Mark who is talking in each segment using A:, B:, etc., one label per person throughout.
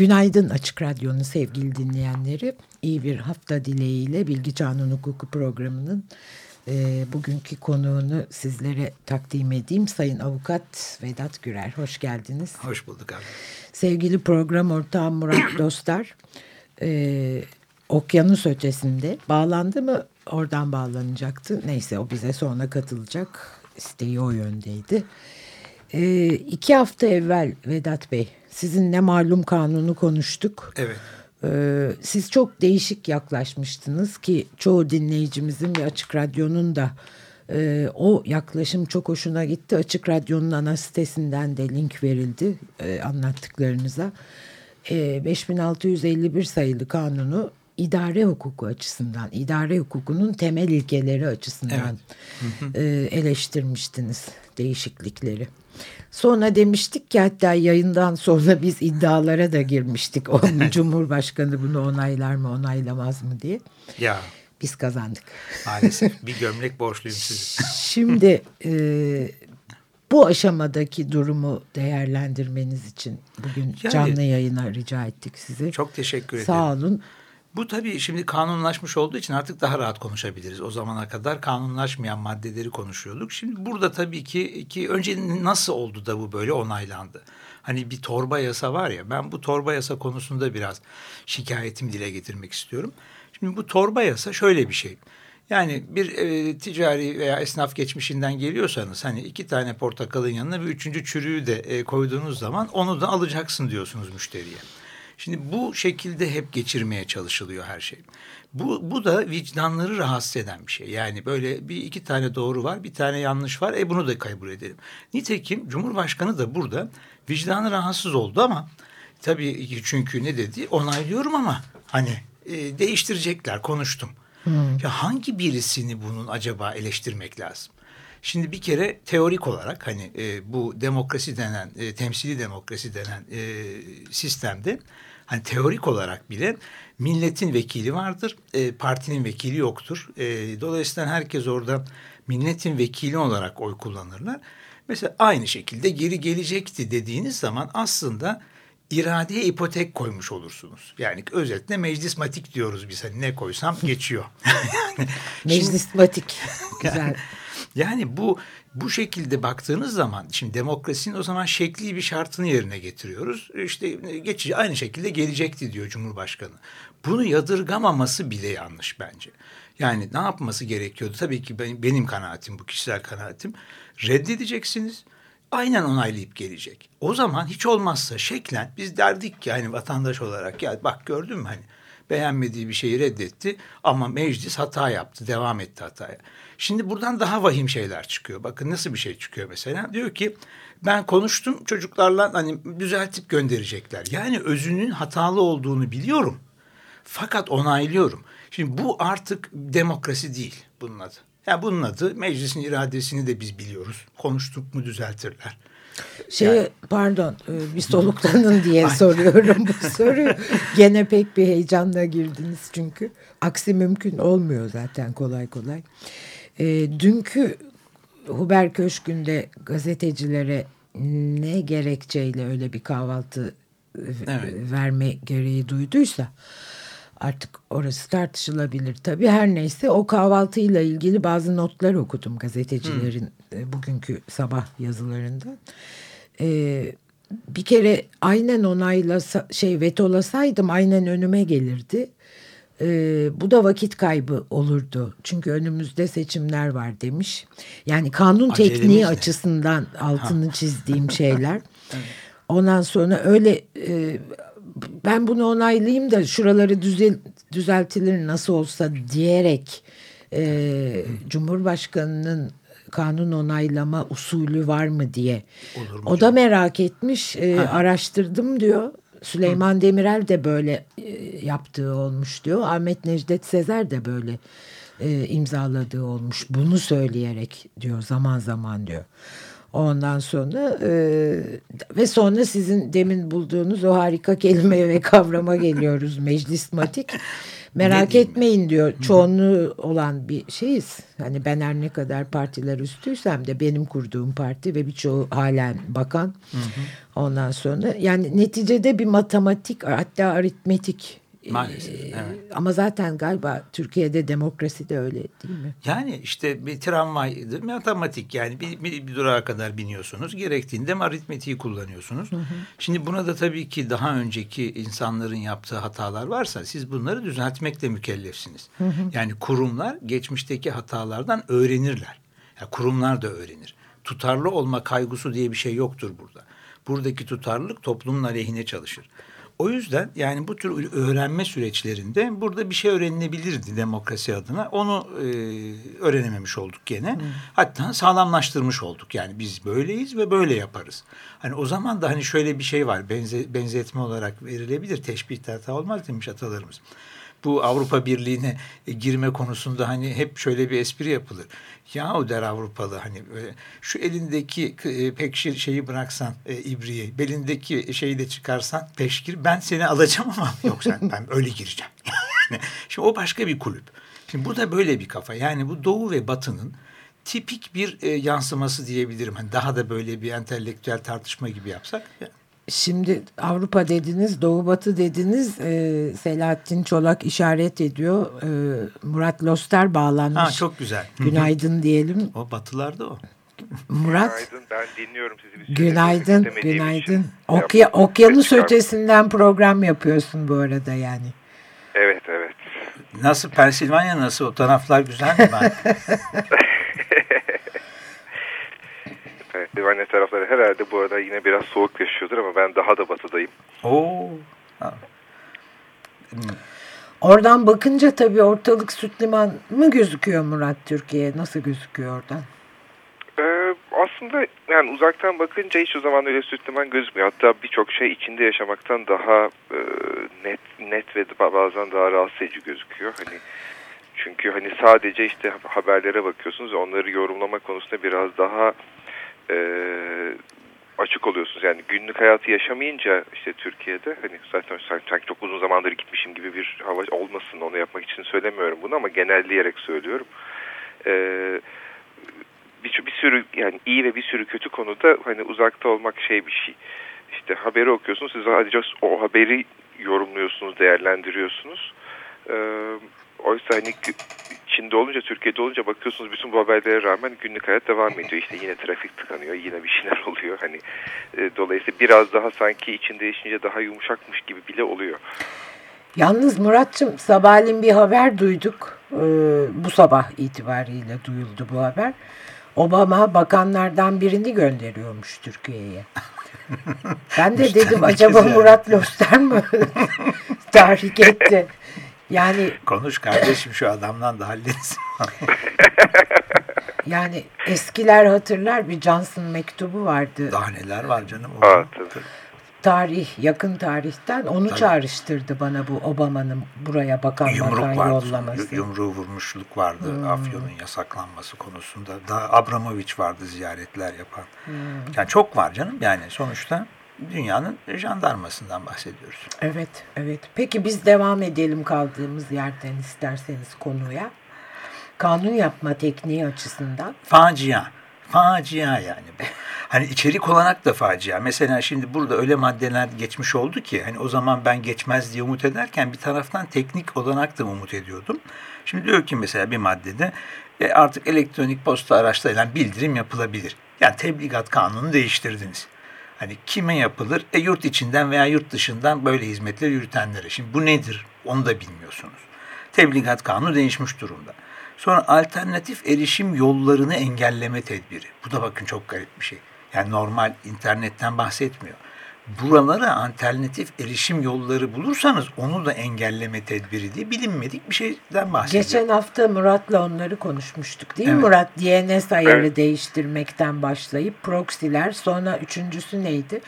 A: Günaydın Açık Radyo'nun sevgili dinleyenleri. İyi bir hafta dileğiyle Bilgi Çağının Hukuku programının e, bugünkü konuğunu sizlere takdim edeyim. Sayın Avukat Vedat Gürer, hoş geldiniz.
B: Hoş bulduk abi.
A: Sevgili program ortağım Murat Dostar, e, okyanus ötesinde bağlandı mı oradan bağlanacaktı. Neyse o bize sonra katılacak. İsteği o yöndeydi. E, iki hafta evvel Vedat Bey sizinle malum kanunu konuştuk.
B: Evet.
A: Ee, siz çok değişik yaklaşmıştınız ki çoğu dinleyicimizin ve Açık Radyo'nun da e, o yaklaşım çok hoşuna gitti. Açık Radyo'nun ana sitesinden de link verildi e, anlattıklarınıza. E, 5651 sayılı kanunu idare hukuku açısından, idare hukukunun temel ilkeleri açısından evet. e, eleştirmiştiniz değişiklikleri. Sonra demiştik ki hatta yayından sonra biz iddialara da girmiştik. O Cumhurbaşkanı bunu onaylar mı onaylamaz mı diye.
B: Ya.
A: Biz kazandık.
B: Maalesef bir gömlek borçluyum size.
A: Şimdi e, bu aşamadaki durumu değerlendirmeniz için bugün yani, canlı yayına rica ettik sizi.
B: Çok teşekkür ederim.
A: Sağ olun.
B: Bu tabii şimdi kanunlaşmış olduğu için artık daha rahat konuşabiliriz. O zamana kadar kanunlaşmayan maddeleri konuşuyorduk. Şimdi burada tabii ki, ki önce nasıl oldu da bu böyle onaylandı? Hani bir torba yasa var ya ben bu torba yasa konusunda biraz şikayetimi dile getirmek istiyorum. Şimdi bu torba yasa şöyle bir şey. Yani bir e, ticari veya esnaf geçmişinden geliyorsanız hani iki tane portakalın yanına bir üçüncü çürüğü de e, koyduğunuz zaman onu da alacaksın diyorsunuz müşteriye. Şimdi bu şekilde hep geçirmeye çalışılıyor her şey. Bu, bu da vicdanları rahatsız eden bir şey. Yani böyle bir iki tane doğru var, bir tane yanlış var. E bunu da kabul edelim. Nitekim Cumhurbaşkanı da burada vicdanı rahatsız oldu ama tabii çünkü ne dedi? Onaylıyorum ama hani e, değiştirecekler konuştum. Hmm. Ya hangi birisini bunun acaba eleştirmek lazım? Şimdi bir kere teorik olarak hani e, bu demokrasi denen, e, temsili demokrasi denen e, sistemde hani teorik olarak bile milletin vekili vardır, e, partinin vekili yoktur. E, dolayısıyla herkes orada milletin vekili olarak oy kullanırlar. Mesela aynı şekilde geri gelecekti dediğiniz zaman aslında iradeye ipotek koymuş olursunuz. Yani özetle meclismatik diyoruz biz. Hani ne koysam geçiyor.
A: yani, meclismatik. Güzel.
B: Yani bu bu şekilde baktığınız zaman şimdi demokrasinin o zaman şekli bir şartını yerine getiriyoruz. İşte geçici aynı şekilde gelecekti diyor Cumhurbaşkanı. Bunu yadırgamaması bile yanlış bence. Yani ne yapması gerekiyordu? Tabii ki benim, benim kanaatim bu kişisel kanaatim. Reddedeceksiniz. Aynen onaylayıp gelecek. O zaman hiç olmazsa şeklen biz derdik ki hani vatandaş olarak ya bak gördün mü hani beğenmediği bir şeyi reddetti ama meclis hata yaptı, devam etti hataya. Şimdi buradan daha vahim şeyler çıkıyor. Bakın nasıl bir şey çıkıyor mesela. Diyor ki ben konuştum çocuklarla hani düzeltip gönderecekler. Yani özünün hatalı olduğunu biliyorum. Fakat onaylıyorum. Şimdi bu artık demokrasi değil bunun adı. Yani bunun adı meclisin iradesini de biz biliyoruz. Konuştuk mu düzeltirler.
A: Şey yani. pardon e, bir soluklanın diye soruyorum bu soruyu. Gene pek bir heyecanla girdiniz çünkü. Aksi mümkün olmuyor zaten kolay kolay. E, dünkü Huber Köşkü'nde gazetecilere ne gerekçeyle öyle bir kahvaltı e, evet. verme gereği duyduysa artık orası tartışılabilir. Tabii her neyse o kahvaltıyla ilgili bazı notlar okudum gazetecilerin hmm. bugünkü sabah yazılarında. Ee, bir kere aynen onayla şey vetolasaydım aynen önüme gelirdi. Ee, bu da vakit kaybı olurdu. Çünkü önümüzde seçimler var demiş. Yani kanun Acelemiz tekniği ne? açısından altını ha. çizdiğim şeyler. evet. Ondan sonra öyle e, ben bunu onaylayayım da şuraları düzel, düzeltilir nasıl olsa diyerek e, Cumhurbaşkanı'nın kanun onaylama usulü var mı diye. Olur mu o canım? da merak etmiş. E, araştırdım diyor. Süleyman Demirel de böyle e, yaptığı olmuş diyor. Ahmet Necdet Sezer de böyle e, imzaladığı olmuş. Bunu söyleyerek diyor zaman zaman diyor. Ondan sonra e, ve sonra sizin demin bulduğunuz o harika kelimeye ve kavrama geliyoruz meclismatik. Merak etmeyin diyor. Çoğunluğu olan bir şeyiz. Hani ben her ne kadar partiler üstüysem de benim kurduğum parti ve birçoğu halen bakan. Hı hı. Ondan sonra yani neticede bir matematik hatta aritmetik
B: Maalesef. Evet.
A: Ama zaten galiba Türkiye'de demokrasi de öyle değil mi?
B: Yani işte bir tramvay matematik yani bir, bir, bir durağa kadar biniyorsunuz. Gerektiğinde aritmetiği kullanıyorsunuz. Hı hı. Şimdi buna da tabii ki daha önceki insanların yaptığı hatalar varsa siz bunları düzeltmekle mükellefsiniz. Hı hı. Yani kurumlar geçmişteki hatalardan öğrenirler. Yani kurumlar da öğrenir. Tutarlı olma kaygısı diye bir şey yoktur burada. Buradaki tutarlılık toplumun aleyhine çalışır. O yüzden yani bu tür öğrenme süreçlerinde burada bir şey öğrenilebilirdi demokrasi adına. Onu e, öğrenememiş olduk gene. Hmm. Hatta sağlamlaştırmış olduk. Yani biz böyleyiz ve böyle yaparız. Hani o zaman da hani şöyle bir şey var. Benze, benzetme olarak verilebilir. Teşbih hata olmaz demiş atalarımız bu Avrupa Birliği'ne e, girme konusunda hani hep şöyle bir espri yapılır. Ya o der Avrupalı hani böyle şu elindeki e, pekşir şeyi bıraksan e, ibriği, belindeki şeyi de çıkarsan peşkir ben seni alacağım ama yok sen ben öyle gireceğim. şimdi o başka bir kulüp. Şimdi bu da böyle bir kafa. Yani bu Doğu ve Batı'nın tipik bir e, yansıması diyebilirim. Hani daha da böyle bir entelektüel tartışma gibi yapsak. Yani.
A: Şimdi Avrupa dediniz, Doğu Batı dediniz. E, Selahattin Çolak işaret ediyor. E, Murat Loster bağlanmış. Ha,
B: çok güzel.
A: Günaydın diyelim.
B: O batılarda o.
A: Murat.
C: Günaydın ben dinliyorum sizi. Bir
A: günaydın, günaydın. Okya, okyanus ötesinden program yapıyorsun bu arada yani.
C: Evet, evet.
B: Nasıl Pensilvanya nasıl? O taraflar güzel mi?
C: Livorno tarafları herhalde bu arada yine biraz soğuk yaşıyordur ama ben daha da batıdayım.
B: Oo.
A: Oradan bakınca tabii ortalık süt liman mı gözüküyor Murat Türkiye? Nasıl gözüküyor oradan?
C: Ee, aslında yani uzaktan bakınca hiç o zaman öyle süt liman gözükmüyor. Hatta birçok şey içinde yaşamaktan daha e, net net ve bazen daha rahatsız edici gözüküyor. Hani çünkü hani sadece işte haberlere bakıyorsunuz onları yorumlama konusunda biraz daha e, açık oluyorsunuz. Yani günlük hayatı yaşamayınca işte Türkiye'de hani zaten sanki çok uzun zamandır gitmişim gibi bir hava olmasın onu yapmak için söylemiyorum bunu ama genelleyerek söylüyorum. Ee, bir, bir sürü yani iyi ve bir sürü kötü konuda hani uzakta olmak şey bir şey. İşte haberi okuyorsunuz siz sadece o haberi yorumluyorsunuz, değerlendiriyorsunuz. Ee, oysa hani Çin'de olunca, Türkiye'de olunca bakıyorsunuz bütün bu haberlere rağmen günlük hayat devam ediyor. İşte yine trafik tıkanıyor, yine bir şeyler oluyor. Hani e, dolayısıyla biraz daha sanki içinde yaşayınca daha yumuşakmış gibi bile oluyor.
A: Yalnız Muratçım sabahleyin bir haber duyduk. Ee, bu sabah itibariyle duyuldu bu haber. Obama bakanlardan birini gönderiyormuş Türkiye'ye. Ben de dedim acaba Murat Loster mi tahrik etti? Yani
B: konuş kardeşim şu adamdan da halledin.
A: yani eskiler hatırlar bir Johnson mektubu vardı.
B: Daha neler var canım.
C: Aa,
A: Tarih, yakın tarihten onu tabii. çağrıştırdı bana bu Obama'nın buraya bakan Yumruk bakan vardı, yollaması.
B: Yumruğu vurmuşluk vardı. Hmm. Afyon'un yasaklanması konusunda. Daha Abramovich vardı ziyaretler yapan. Hmm. Yani çok var canım yani sonuçta dünyanın jandarmasından bahsediyoruz.
A: Evet, evet. Peki biz devam edelim kaldığımız yerden isterseniz konuya. Kanun yapma tekniği açısından.
B: Facia. Facia yani bu. Hani içerik olarak da facia. Mesela şimdi burada öyle maddeler geçmiş oldu ki hani o zaman ben geçmez diye umut ederken bir taraftan teknik olarak da umut ediyordum. Şimdi diyor ki mesela bir maddede e, artık elektronik posta araçlarıyla bildirim yapılabilir. Yani tebligat kanunu değiştirdiniz. Hani kime yapılır? E yurt içinden veya yurt dışından böyle hizmetler yürütenlere. Şimdi bu nedir? Onu da bilmiyorsunuz. Tebligat kanunu değişmiş durumda. Sonra alternatif erişim yollarını engelleme tedbiri. Bu da bakın çok garip bir şey. Yani normal internetten bahsetmiyor buralara alternatif erişim yolları bulursanız onu da engelleme tedbiri diye bilinmedik bir şeyden bahsediyor.
A: Geçen hafta Murat'la onları konuşmuştuk değil mi evet. Murat? DNS ayarı evet. değiştirmekten başlayıp proxy'ler sonra üçüncüsü neydi?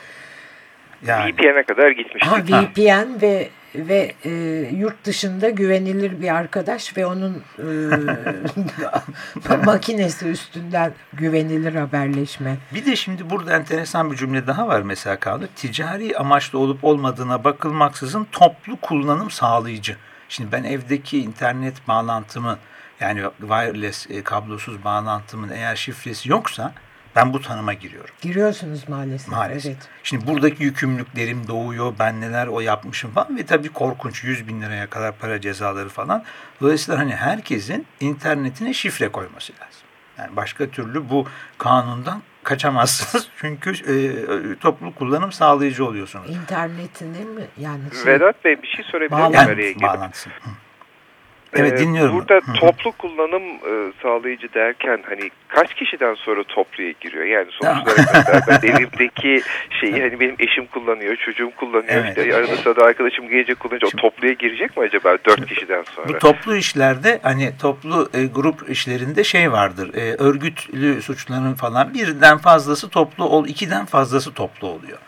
B: Yani.
C: VPN'e kadar gitmiştik.
A: Ha, VPN ve ve e, yurt dışında güvenilir bir arkadaş ve onun e, makinesi üstünden güvenilir haberleşme.
B: Bir de şimdi burada enteresan bir cümle daha var mesela Kanun. Ticari amaçlı olup olmadığına bakılmaksızın toplu kullanım sağlayıcı. Şimdi ben evdeki internet bağlantımı yani wireless e, kablosuz bağlantımın eğer şifresi yoksa ben bu tanıma giriyorum.
A: Giriyorsunuz maalesef.
B: Maalesef.
A: Evet.
B: Şimdi buradaki yükümlülüklerim doğuyor. Ben neler o yapmışım falan ve tabii korkunç 100 bin liraya kadar para cezaları falan. Dolayısıyla hani herkesin internetine şifre koyması lazım. Yani başka türlü bu kanundan kaçamazsınız. Çünkü e, toplu kullanım sağlayıcı oluyorsunuz.
A: İnternetini mi? Yani şey,
C: Vedat Bey bir şey sorabilir miyim araya girip?
B: bağlantısı. Evet
C: Ee,
B: dinliyorum.
C: Burada
B: Hı
C: toplu kullanım e, sağlayıcı derken hani kaç kişiden sonra topluya giriyor? Yani sonuç olarak mesela ben evimdeki şeyi hani benim eşim kullanıyor, çocuğum kullanıyor.
B: Evet.
C: İşte arada sırada arkadaşım gelecek kullanınca o topluya girecek mi acaba dört kişiden sonra?
B: Bu toplu işlerde hani toplu e, grup işlerinde şey vardır. E, örgütlü suçların falan birden fazlası toplu ol, ikiden fazlası toplu oluyor.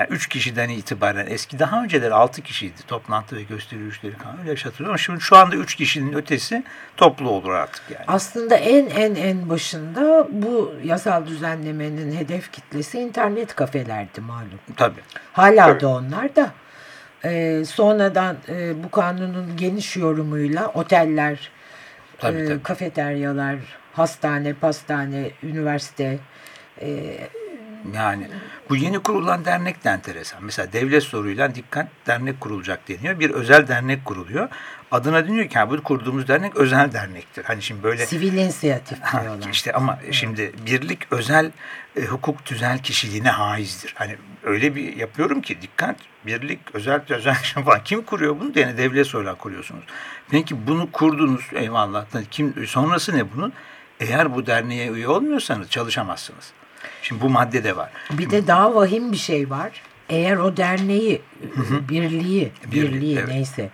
B: Yani üç kişiden itibaren eski daha önceleri altı kişiydi toplantı ve gösteri yürüyüşleri falan öyle hatırlıyorum. Ama şimdi şu anda üç kişinin ötesi toplu olur artık yani.
A: Aslında en en en başında bu yasal düzenlemenin hedef kitlesi internet kafelerdi malum.
B: Tabii.
A: Hala
C: Tabii.
A: da onlar da. Ee, sonradan e, bu kanunun geniş yorumuyla oteller,
B: Tabii,
A: e,
B: tabii.
A: kafeteryalar, hastane, pastane, üniversite, e,
B: Yani bu yeni kurulan dernek de enteresan. Mesela devlet soruyla dikkat dernek kurulacak deniyor. Bir özel dernek kuruluyor. Adına deniyor ki "Ha, bu kurduğumuz dernek özel dernektir. Hani şimdi böyle
A: sivil inisiyatif diyorlar.
B: işte ama şimdi birlik özel e, hukuk tüzel kişiliğine haizdir. Hani öyle bir yapıyorum ki dikkat birlik özel özel falan kim kuruyor bunu? Yani devlet soyla kuruyorsunuz. Peki bunu kurdunuz eyvallah. Kim sonrası ne bunun? Eğer bu derneğe üye olmuyorsanız çalışamazsınız. Şimdi bu madde de var.
A: Bir de daha vahim bir şey var. Eğer o derneği, birliği,
B: Birliği,
A: birliği
B: evet.
A: neyse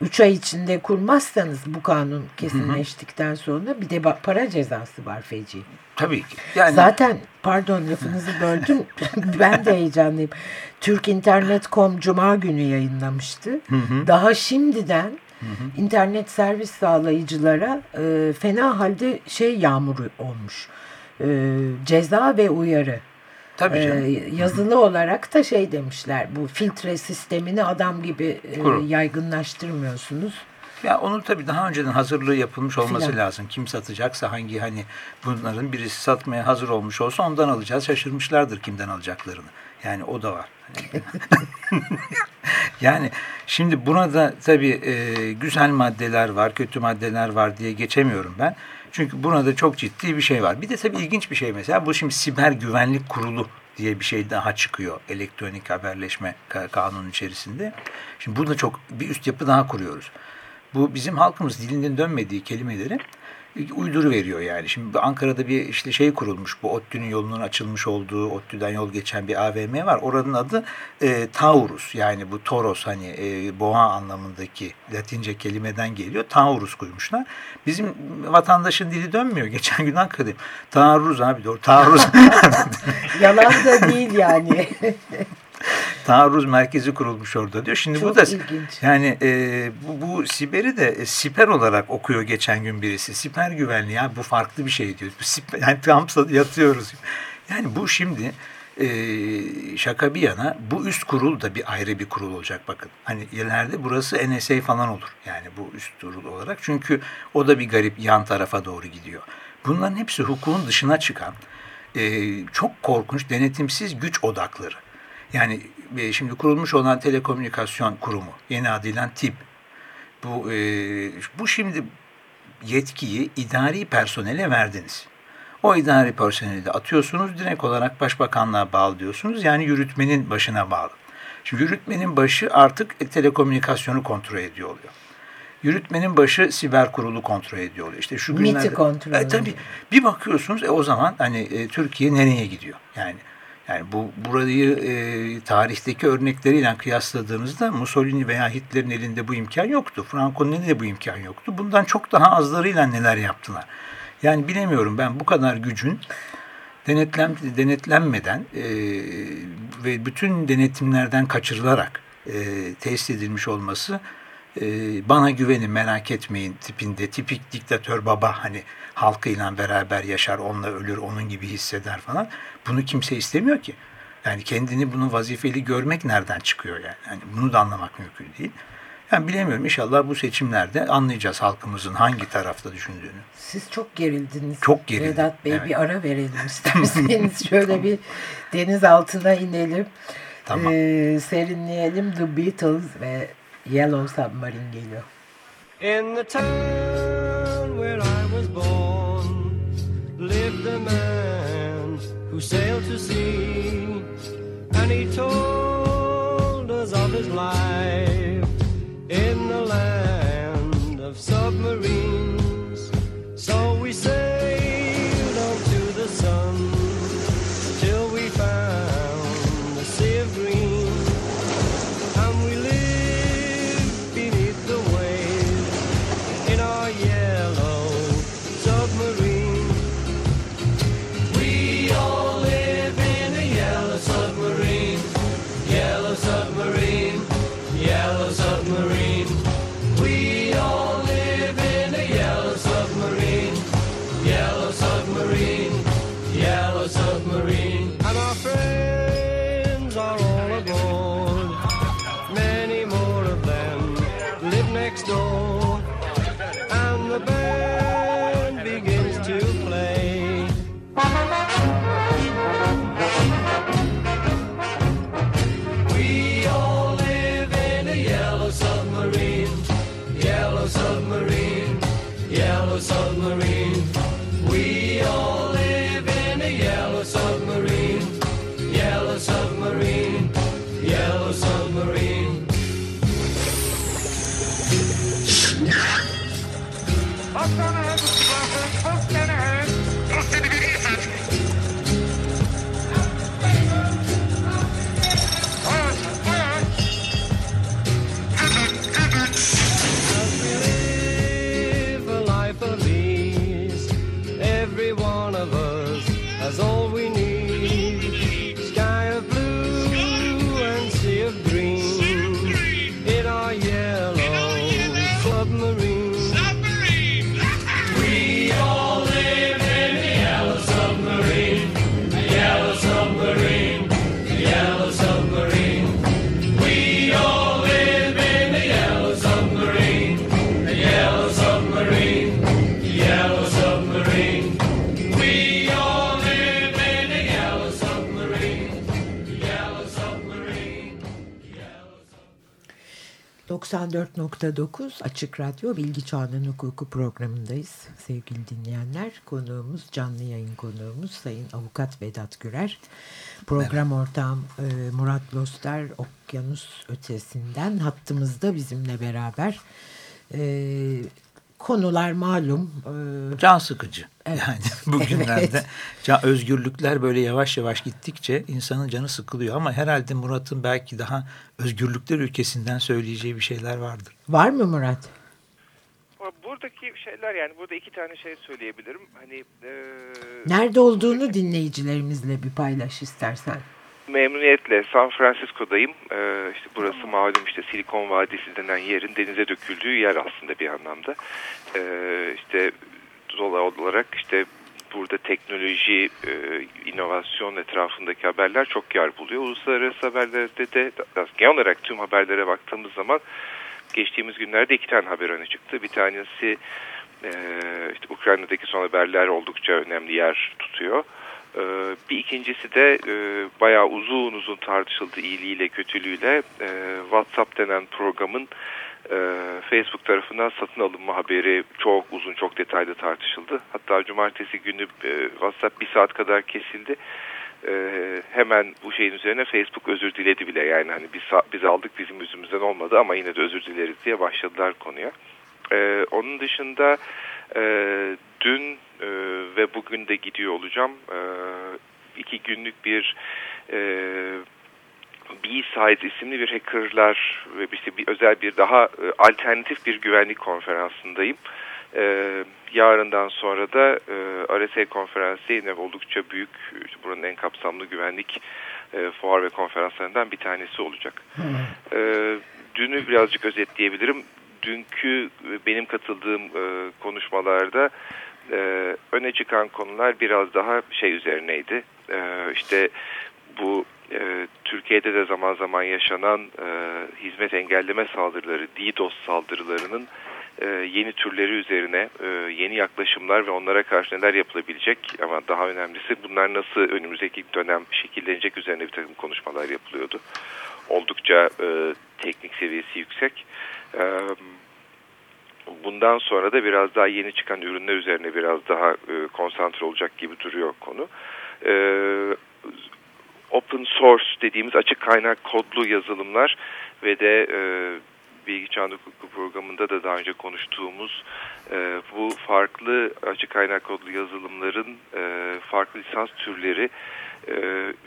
A: 3 ay içinde kurmazsanız bu kanun kesinleştikten sonra bir de para cezası var feci.
B: Tabii ki. Yani
A: Zaten pardon lafınızı böldüm. ben de heyecanlıyım. Türk İnternet.com Cuma günü yayınlamıştı. Daha şimdiden internet servis sağlayıcılara e, fena halde şey yağmuru olmuş. E, ceza ve uyarı.
B: tabii canım.
A: Ee, yazılı olarak da şey demişler bu filtre sistemini adam gibi e, yaygınlaştırmıyorsunuz.
B: Ya onun tabii daha önceden hazırlığı yapılmış olması
A: Filan.
B: lazım. Kim satacaksa hangi hani bunların birisi satmaya hazır olmuş olsa ondan alacağız. Şaşırmışlardır kimden alacaklarını. Yani o da var. yani şimdi buna da tabii e, güzel maddeler var, kötü maddeler var diye geçemiyorum ben. Çünkü buna da çok ciddi bir şey var. Bir de tabii ilginç bir şey mesela bu şimdi siber güvenlik kurulu diye bir şey daha çıkıyor elektronik haberleşme ka- kanunu içerisinde. Şimdi burada çok bir üst yapı daha kuruyoruz. Bu bizim halkımız dilinden dönmediği kelimeleri uyduru veriyor yani. Şimdi Ankara'da bir işte şey kurulmuş. Bu ODTÜ'nün yolunun açılmış olduğu, ODTÜ'den yol geçen bir AVM var. Oranın adı e, Taurus. Yani bu Toros hani e, boğa anlamındaki Latince kelimeden geliyor. Taurus koymuşlar. Bizim vatandaşın dili dönmüyor. Geçen gün Ankara'dayım. Taarruz abi doğru. Taarruz.
A: Yalan da değil yani.
B: taarruz merkezi kurulmuş orada diyor. Şimdi
A: Çok
B: bu da
A: ilginç.
B: yani e, bu, bu siberi de e, siper olarak okuyor geçen gün birisi. Siper güvenliği ya bu farklı bir şey diyor. Bu siper, yani tam yatıyoruz. Yani bu şimdi e, şaka bir yana bu üst kurul da bir ayrı bir kurul olacak bakın. Hani ileride burası NSA falan olur. Yani bu üst kurul olarak. Çünkü o da bir garip yan tarafa doğru gidiyor. Bunların hepsi hukukun dışına çıkan e, çok korkunç denetimsiz güç odakları. Yani e, şimdi kurulmuş olan telekomünikasyon kurumu, yeni adıyla TİP. Bu, e, bu şimdi yetkiyi idari personele verdiniz. O idari personeli de atıyorsunuz, direkt olarak başbakanlığa bağlı diyorsunuz. Yani yürütmenin başına bağlı. Şimdi yürütmenin başı artık e, telekomünikasyonu kontrol ediyor oluyor. Yürütmenin başı siber kurulu kontrol ediyor oluyor. İşte şu
A: MIT'i
B: günlerde,
A: kontrol
B: E,
A: ediyor.
B: tabii bir bakıyorsunuz e, o zaman hani e, Türkiye nereye gidiyor? Yani yani bu burayı e, tarihteki örnekleriyle kıyasladığınızda Mussolini veya Hitler'in elinde bu imkan yoktu. Franco'nun elinde bu imkan yoktu. Bundan çok daha azlarıyla neler yaptılar. Yani bilemiyorum ben bu kadar gücün denetlen, denetlenmeden e, ve bütün denetimlerden kaçırılarak e, tesis edilmiş olması e, bana güvenin merak etmeyin tipinde tipik diktatör baba hani halkıyla beraber yaşar onunla ölür onun gibi hisseder falan bunu kimse istemiyor ki. Yani kendini bunu vazifeli görmek nereden çıkıyor yani? yani bunu da anlamak mümkün değil. Yani bilemiyorum inşallah bu seçimlerde anlayacağız halkımızın hangi tarafta düşündüğünü.
A: Siz çok gerildiniz.
B: Çok gerildim.
A: Vedat Bey
B: evet.
A: bir ara verelim isterseniz. Şöyle bir deniz altına inelim.
B: Tamam.
A: Ee, serinleyelim. The Beatles ve Yellow Submarine geliyor.
D: In the town where I was born. Lived a man who sailed to sea and he told us of his life Rock on
A: 94.9 Açık Radyo Bilgi Çağının Hukuku programındayız sevgili dinleyenler. Konuğumuz, canlı yayın konuğumuz Sayın Avukat Vedat Gürer. Program ortağım e, Murat Loster Okyanus Ötesi'nden hattımızda bizimle beraber. E, konular malum. E,
B: Can sıkıcı.
A: Evet.
B: Yani bugünlerde
A: Evet.
B: can, özgürlükler böyle yavaş yavaş gittikçe insanın canı sıkılıyor ama herhalde Murat'ın belki daha özgürlükler ülkesinden söyleyeceği bir şeyler vardır.
A: var mı Murat?
C: Buradaki şeyler yani burada iki tane şey söyleyebilirim. Hani e,
A: Nerede olduğunu dinleyicilerimizle bir paylaş istersen.
C: Memnuniyetle San Francisco'dayım. E, işte burası malum işte Silikon Vadisi denen yerin denize döküldüğü yer aslında bir anlamda. E, işte doğal olarak işte burada teknoloji, e, inovasyon etrafındaki haberler çok yer buluyor. Uluslararası haberlerde de genel olarak tüm haberlere baktığımız zaman geçtiğimiz günlerde iki tane haber öne çıktı. Bir tanesi e, işte Ukrayna'daki son haberler oldukça önemli yer tutuyor. E, bir ikincisi de e, bayağı uzun uzun tartışıldı iyiliğiyle kötülüğüyle e, WhatsApp denen programın e, Facebook tarafından satın alınma haberi çok uzun çok detaylı tartışıldı. Hatta cumartesi günü e, WhatsApp bir saat kadar kesildi. E, hemen bu şeyin üzerine Facebook özür diledi bile yani hani biz, biz aldık bizim yüzümüzden olmadı ama yine de özür dileriz diye başladılar konuya. E, onun dışında e, dün e, ve bugün de gidiyor olacağım. E, iki günlük bir e, B-Sides isimli bir hackerlar ve işte bir özel bir daha e, alternatif bir güvenlik konferansındayım. E, yarından sonra da e, RSA konferansı yine oldukça büyük, işte buranın en kapsamlı güvenlik e, fuar ve konferanslarından bir tanesi olacak. E, dünü birazcık özetleyebilirim. Dünkü e, benim katıldığım e, konuşmalarda e, öne çıkan konular biraz daha şey üzerineydi. E, işte bu e, Türkiye'de de zaman zaman yaşanan e, hizmet engelleme saldırıları, DDoS saldırılarının e, yeni türleri üzerine e, yeni yaklaşımlar ve onlara karşı neler yapılabilecek ama daha önemlisi bunlar nasıl önümüzdeki dönem şekillenecek üzerine bir takım konuşmalar yapılıyordu. Oldukça e, teknik seviyesi yüksek. E, bundan sonra da biraz daha yeni çıkan ürünler üzerine biraz daha e, konsantre olacak gibi duruyor konu. E, open source dediğimiz açık kaynak kodlu yazılımlar ve de e, bilgi çağında hukuku programında da daha önce konuştuğumuz e, bu farklı açık kaynak kodlu yazılımların e, farklı lisans türleri e,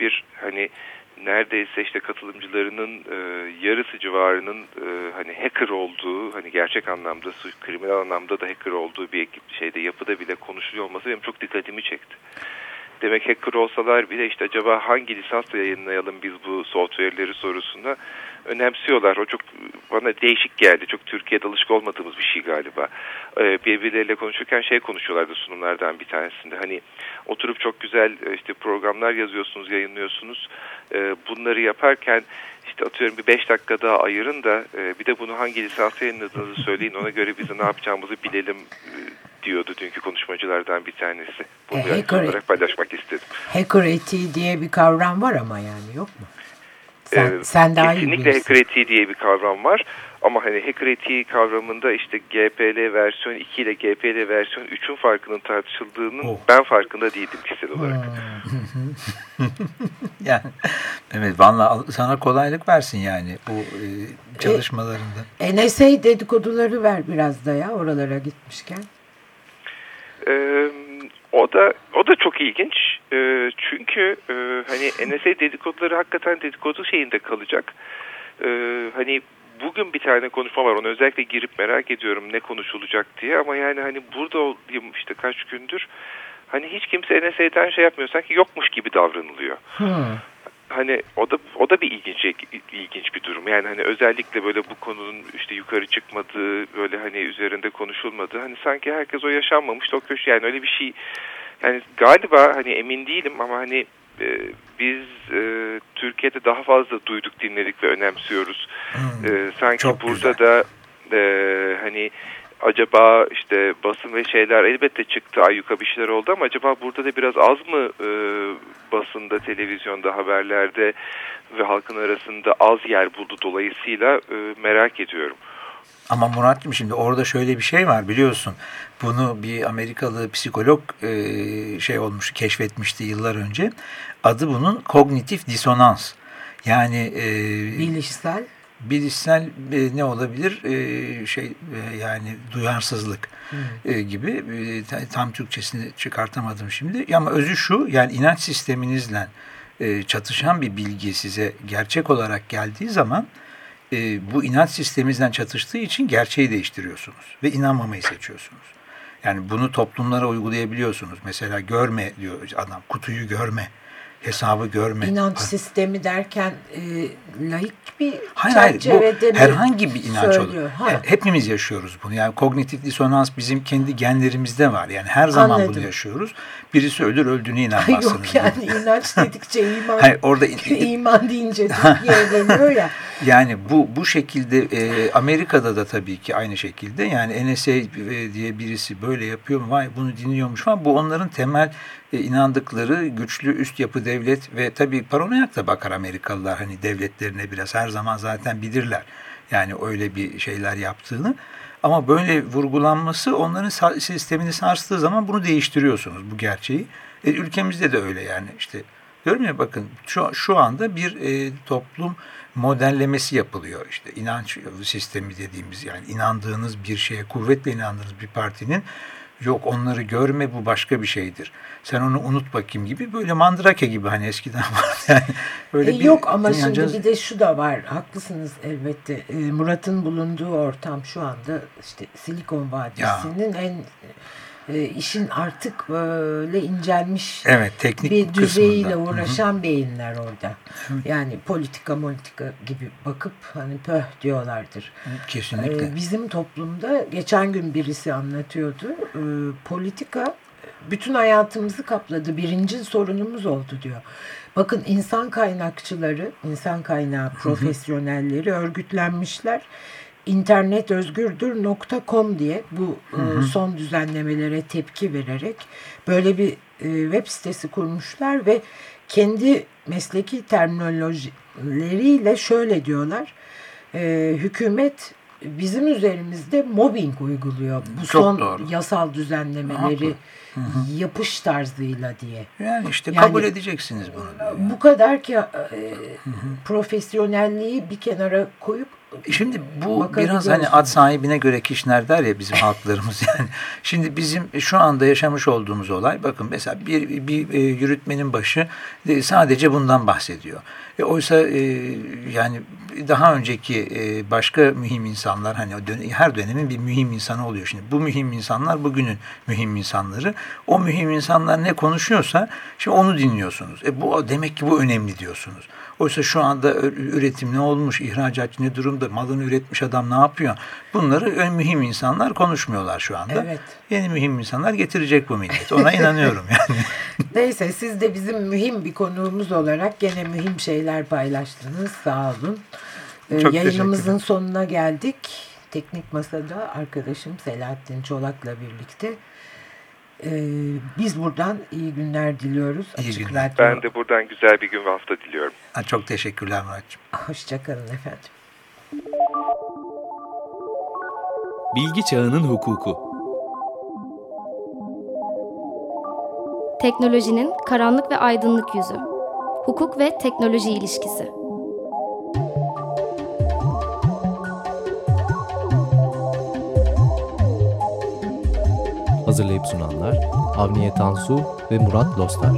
C: bir hani neredeyse işte katılımcılarının e, yarısı civarının e, hani hacker olduğu hani gerçek anlamda kriminal anlamda da hacker olduğu bir ekip şeyde yapıda bile konuşuluyor olması benim çok dikkatimi çekti. Demek hacker olsalar bile işte acaba hangi lisansla yayınlayalım biz bu software'leri sorusunda önemsiyorlar. O çok bana değişik geldi. Çok Türkiye'de alışık olmadığımız bir şey galiba. Ee, birbirleriyle konuşurken şey konuşuyorlardı sunumlardan bir tanesinde. Hani oturup çok güzel işte programlar yazıyorsunuz, yayınlıyorsunuz. Ee, bunları yaparken işte atıyorum bir beş dakika daha ayırın da e, bir de bunu hangi lisansa yayınladığınızı söyleyin. Ona göre biz ne yapacağımızı bilelim diyordu dünkü konuşmacılardan bir tanesi. Bunu
A: e,
C: olarak paylaşmak istedim.
A: Hacker etiği diye bir kavram var ama yani yok mu? Sen, ee, sen daha
C: kesinlikle hacker etiği diye bir kavram var. Ama hani hacker etiği kavramında işte GPL versiyon 2 ile GPL versiyon 3'ün farkının tartışıldığının oh. ben farkında değildim kişisel olarak.
B: yani, evet valla sana kolaylık versin yani bu e, çalışmalarında.
A: E, NSA dedikoduları ver biraz da ya oralara gitmişken.
C: Ee, o da o da çok ilginç. Ee, çünkü e, hani NSA dedikoduları hakikaten dedikodu şeyinde kalacak. Ee, hani bugün bir tane konuşma var. Onu özellikle girip merak ediyorum ne konuşulacak diye. Ama yani hani burada olayım işte kaç gündür. Hani hiç kimse NSA'den şey yapmıyor. Sanki yokmuş gibi davranılıyor. Hmm hani o da o da bir ilginç ilginç bir durum. Yani hani özellikle böyle bu konunun işte yukarı çıkmadığı, böyle hani üzerinde konuşulmadığı, hani sanki herkes o yaşanmamış o köşe yani öyle bir şey. Yani galiba hani emin değilim ama hani e, biz e, Türkiye'de daha fazla duyduk, dinledik ve önemsiyoruz. Hmm, e, sanki burada güzel. da e, hani acaba işte basın ve şeyler elbette çıktı ayyuka bir şeyler oldu ama acaba burada da biraz az mı e, basında, televizyonda, haberlerde ve halkın arasında az yer buldu dolayısıyla e, merak ediyorum.
B: Ama Murat'cığım şimdi orada şöyle bir şey var biliyorsun. Bunu bir Amerikalı psikolog e, şey olmuş, keşfetmişti yıllar önce. Adı bunun kognitif disonans. Yani e,
A: bilişsel
B: bilişsel e, ne olabilir? E, şey e, yani duyarsızlık e, gibi. E, tam Türkçesini çıkartamadım şimdi. Ama özü şu yani inanç sisteminizle e, çatışan bir bilgi size gerçek olarak geldiği zaman e, bu inanç sisteminizden çatıştığı için gerçeği değiştiriyorsunuz ve inanmamayı seçiyorsunuz. Yani bunu toplumlara uygulayabiliyorsunuz. Mesela görme diyor adam kutuyu görme hesabı görme.
A: İnanç sistemi derken e, laik bir hayır, çerçevede
B: hayır, bu herhangi bir inanç söylüyor. olur. Ha. Hepimiz yaşıyoruz bunu. Yani kognitif disonans bizim kendi genlerimizde var. Yani her zaman Anladım. bunu yaşıyoruz. Birisi ölür öldüğüne inanmazsınız.
A: Yok yani inanç dedikçe iman. hayır, orada iman deyince yerleniyor ya.
B: Yani bu bu şekilde e, Amerika'da da tabii ki aynı şekilde yani NSA diye birisi böyle yapıyor mu? Vay bunu dinliyormuş falan. Bu onların temel e, inandıkları güçlü üst yapı devlet ve tabii paranoyak da bakar Amerikalılar hani devletlerine biraz her zaman zaten bilirler. Yani öyle bir şeyler yaptığını. Ama böyle vurgulanması onların sistemini sarstığı zaman bunu değiştiriyorsunuz bu gerçeği. E, ülkemizde de öyle yani işte ya bakın şu, şu anda bir e, toplum modellemesi yapılıyor işte inanç sistemi dediğimiz yani inandığınız bir şeye kuvvetle inandığınız bir partinin Yok onları görme bu başka bir şeydir. Sen onu unut bakayım gibi böyle mandrake gibi hani eskiden var yani. Böyle
A: E,
B: bir
A: yok ama
B: dünyaca-
A: şimdi bir de şu da var. Haklısınız elbette. E, Murat'ın bulunduğu ortam şu anda işte Silikon Vadisi'nin en e, işin artık böyle incelmiş
B: Evet teknik
A: bir düzeyiyle
B: kısmında. Hı hı.
A: uğraşan beyinler orada. Yani politika politika gibi bakıp hani pöh diyorlardır.
B: Kesinlikle.
A: Ee, bizim toplumda geçen gün birisi anlatıyordu. Ee, politika bütün hayatımızı kapladı. Birinci sorunumuz oldu diyor. Bakın insan kaynakçıları, insan kaynağı profesyonelleri örgütlenmişler. internetözgürdür.com diye bu e, son düzenlemelere tepki vererek böyle bir e, web sitesi kurmuşlar ve kendi mesleki terminolojileriyle şöyle diyorlar. E, hükümet bizim üzerimizde mobbing uyguluyor. Bu
B: Çok
A: son
B: doğru.
A: yasal düzenlemeleri
B: Haklı.
A: yapış tarzıyla diye.
B: Yani işte
A: Yani-
B: kabul edeceksiniz bunu. diyor.
A: Bu kadar ki e, profesyonelliği bir kenara koyup
B: Şimdi bu
A: Bakabiliyorsunuz.
B: biraz hani ad sahibine göre kişner der ya bizim halklarımız yani. Şimdi bizim şu anda yaşamış olduğumuz olay bakın mesela bir, bir e, yürütmenin başı e, sadece bundan bahsediyor. E, oysa e, yani daha önceki e, başka mühim insanlar hani her dönemin bir mühim insanı oluyor. Şimdi bu mühim insanlar bugünün mühim insanları. O mühim insanlar ne konuşuyorsa şimdi onu dinliyorsunuz. E, bu demek ki bu önemli diyorsunuz. Oysa şu anda üretim ne olmuş, ihracatçı ne durumda, malını üretmiş adam ne yapıyor? Bunları ön mühim insanlar konuşmuyorlar şu anda.
A: Evet.
B: Yeni mühim insanlar getirecek bu millet. Ona inanıyorum yani.
A: Neyse siz de bizim mühim bir konuğumuz olarak gene mühim şeyler paylaştınız. Sağ olun. Ee,
B: Çok
A: yayınımızın sonuna geldik. Teknik Masa'da arkadaşım Selahattin Çolak'la birlikte. Ee, biz buradan iyi günler diliyoruz.
B: İyi
A: Açık
B: günler.
A: Radyo.
C: Ben de buradan güzel bir gün ve hafta diliyorum.
B: Ha, Çok teşekkürler Muratcığım.
A: Hoşçakalın efendim.
E: Bilgi Çağının Hukuku
F: Teknolojinin karanlık ve aydınlık yüzü. Hukuk ve teknoloji ilişkisi.
E: Hazırlayıp sunanlar Avniye Tansu ve Murat Lostar